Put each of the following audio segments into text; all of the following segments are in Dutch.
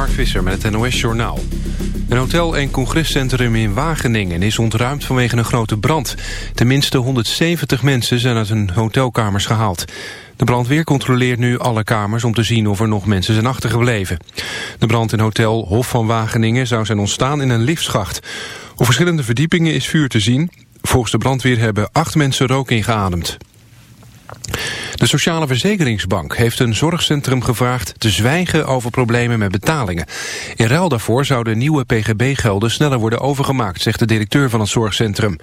Mark Visser met het NOS Journaal. Een hotel- en congrescentrum in Wageningen is ontruimd vanwege een grote brand. Tenminste 170 mensen zijn uit hun hotelkamers gehaald. De brandweer controleert nu alle kamers om te zien of er nog mensen zijn achtergebleven. De brand in hotel Hof van Wageningen zou zijn ontstaan in een liftschacht. Op verschillende verdiepingen is vuur te zien. Volgens de brandweer hebben acht mensen rook ingeademd. De Sociale Verzekeringsbank heeft een zorgcentrum gevraagd te zwijgen over problemen met betalingen. In ruil daarvoor zouden nieuwe pgb-gelden sneller worden overgemaakt, zegt de directeur van het zorgcentrum.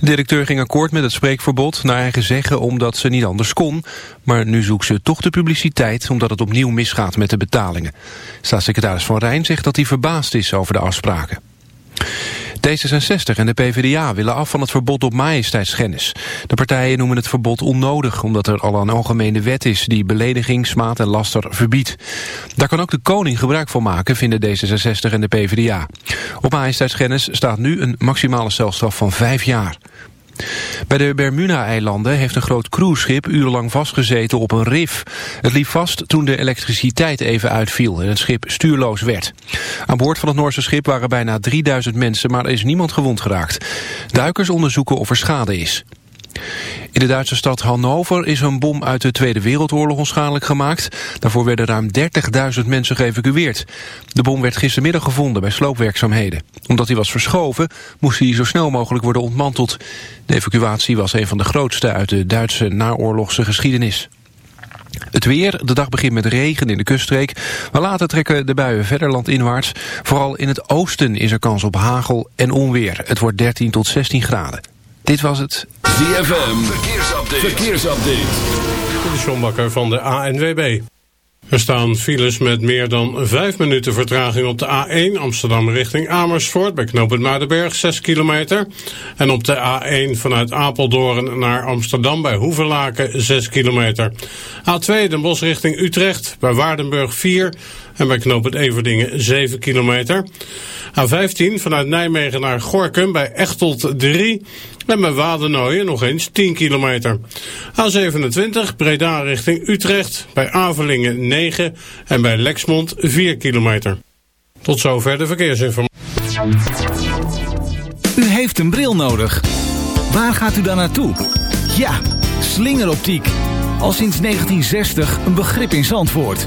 De directeur ging akkoord met het spreekverbod, naar eigen zeggen omdat ze niet anders kon. Maar nu zoekt ze toch de publiciteit omdat het opnieuw misgaat met de betalingen. Staatssecretaris Van Rijn zegt dat hij verbaasd is over de afspraken. D66 en de PvdA willen af van het verbod op majesteitsschennis. De partijen noemen het verbod onnodig... omdat er al een algemene wet is die belediging, smaad en laster verbiedt. Daar kan ook de koning gebruik van maken, vinden D66 en de PvdA. Op majesteitsschennis staat nu een maximale celstraf van vijf jaar. Bij de Bermuda-eilanden heeft een groot cruiseschip urenlang vastgezeten op een rif. Het liep vast toen de elektriciteit even uitviel en het schip stuurloos werd. Aan boord van het Noorse schip waren bijna 3000 mensen, maar er is niemand gewond geraakt. Duikers onderzoeken of er schade is. In de Duitse stad Hannover is een bom uit de Tweede Wereldoorlog onschadelijk gemaakt. Daarvoor werden ruim 30.000 mensen geëvacueerd. De bom werd gistermiddag gevonden bij sloopwerkzaamheden. Omdat hij was verschoven, moest hij zo snel mogelijk worden ontmanteld. De evacuatie was een van de grootste uit de Duitse naoorlogse geschiedenis. Het weer, de dag begint met regen in de kuststreek, maar later trekken de buien verder landinwaarts. Vooral in het oosten is er kans op hagel en onweer. Het wordt 13 tot 16 graden. Dit was het ZFM, verkeersupdate. verkeersupdate. De Sjombakker van de ANWB. Er staan files met meer dan 5 minuten vertraging op de A1 Amsterdam richting Amersfoort bij knooppunt Muidenberg 6 kilometer. En op de A1 vanuit Apeldoorn naar Amsterdam bij Hoevelaken 6 kilometer. A2 Den Bosch richting Utrecht bij Waardenburg 4 en bij knooppunt Everdingen 7 kilometer. A15 vanuit Nijmegen naar Gorkum bij Echtelt 3 en bij Wadenooien nog eens 10 kilometer. A27 Breda richting Utrecht bij Avelingen 9 en bij Lexmond 4 kilometer. Tot zover de verkeersinformatie. U heeft een bril nodig. Waar gaat u dan naartoe? Ja, slingeroptiek. Al sinds 1960 een begrip in Zandvoort.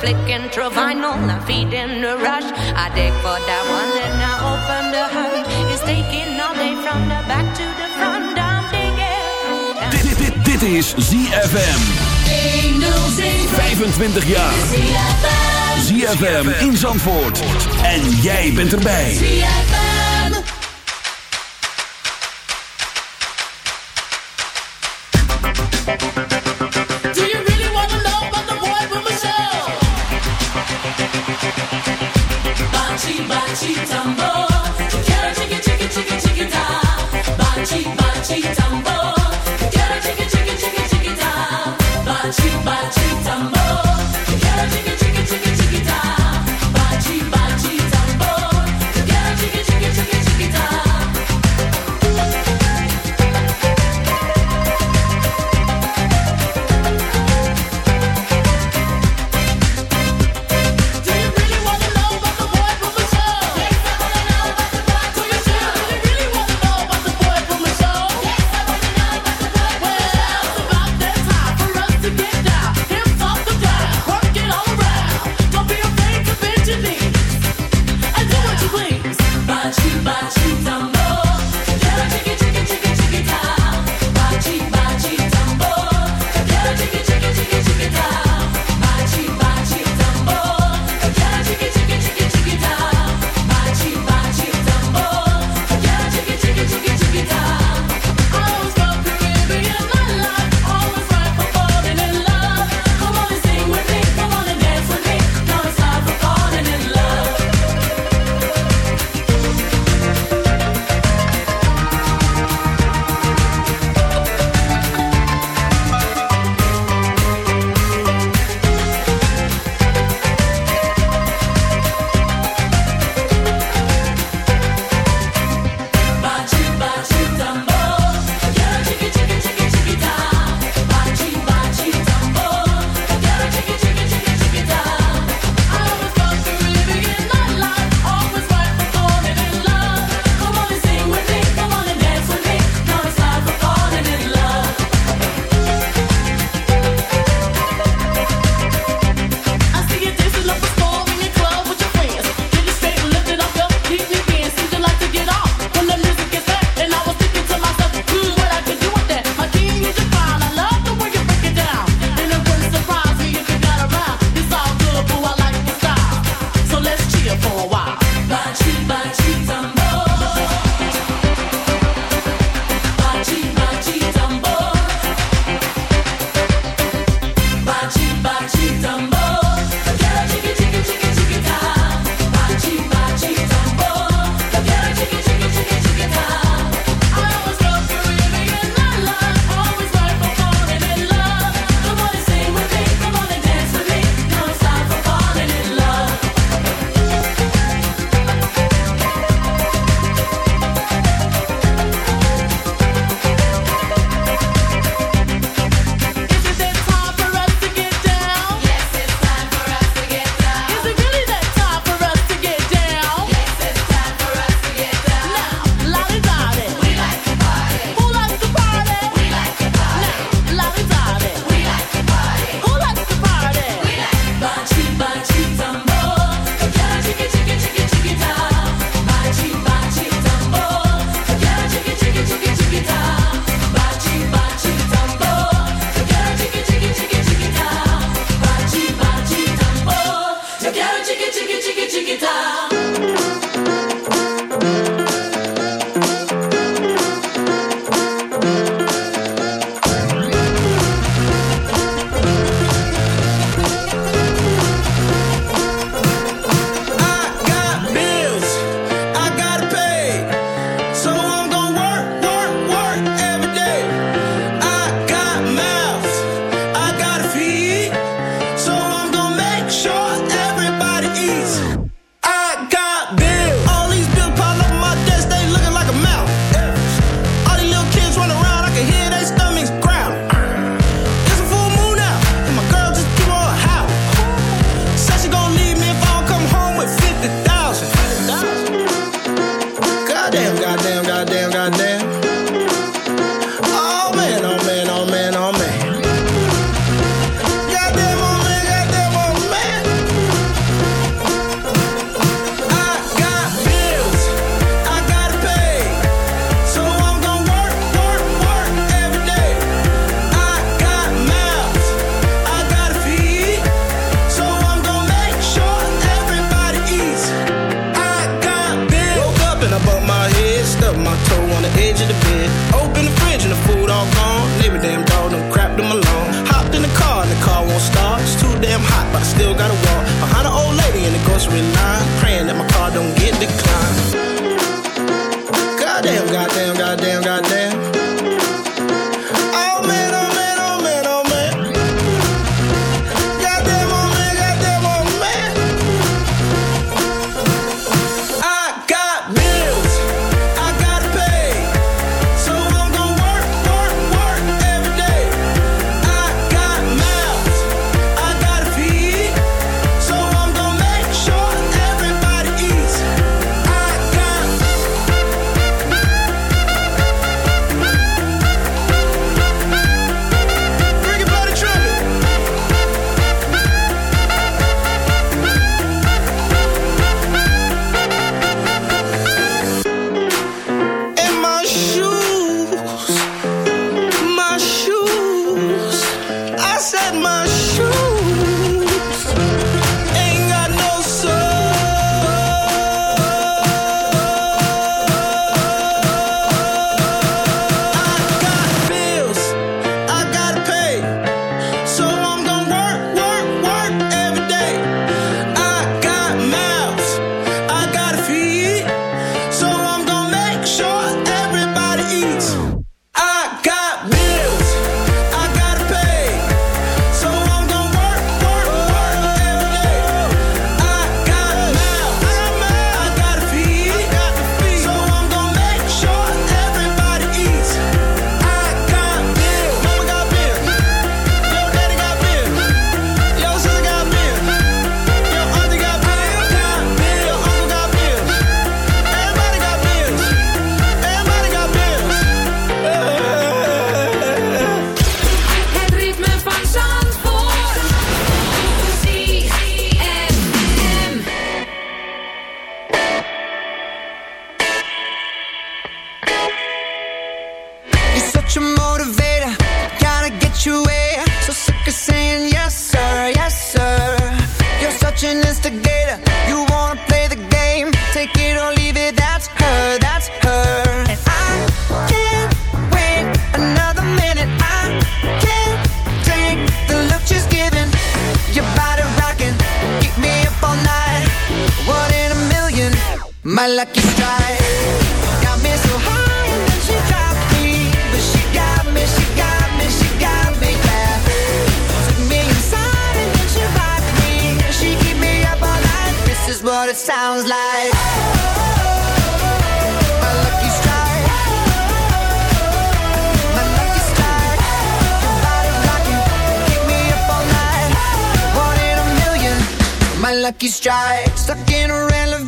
flicking through vinyl, I'm feeding the rush. I dig for that one, let I open the hunt. It's taking all day from the back to the front. I'm digging. Dit, dit, dit, dit is ZFM. 25 jaar. ZFM in Zandvoort. En jij bent erbij. ZFM. lucky strike. Got me so high and then she dropped me, but she got me, she got me, she got me. Took me inside and then she rocked me, she keep me up all night. This is what it sounds like. My lucky strike, stuck in a relevant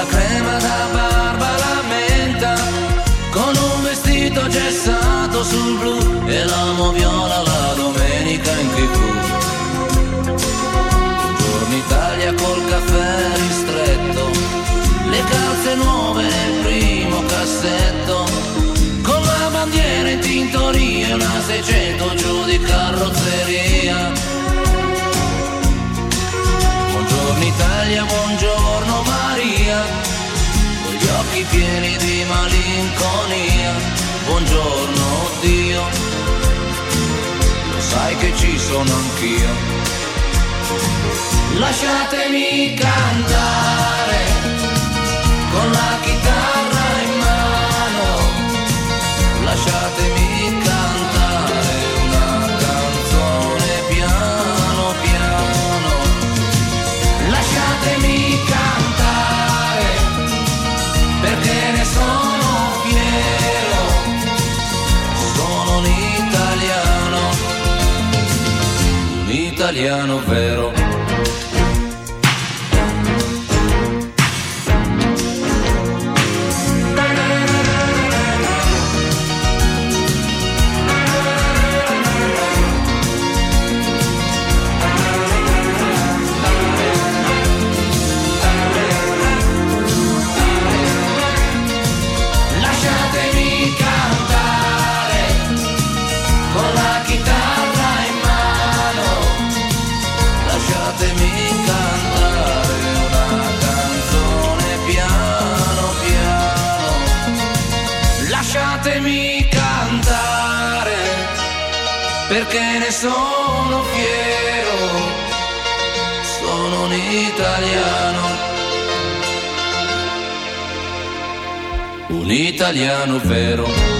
la crema da barba, la menta, con un vestito gessato ci sono anch'io. Lasciatemi cantare con la chitarra. העניין עובר italiano vero.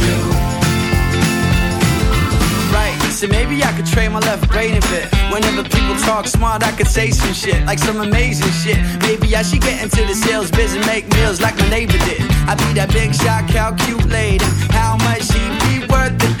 Maybe I could trade my left brain a bit. Whenever people talk smart, I could say some shit, like some amazing shit. Maybe I should get into the sales biz and make meals like my neighbor did. I'd be that big shot, calculating how much he be worth a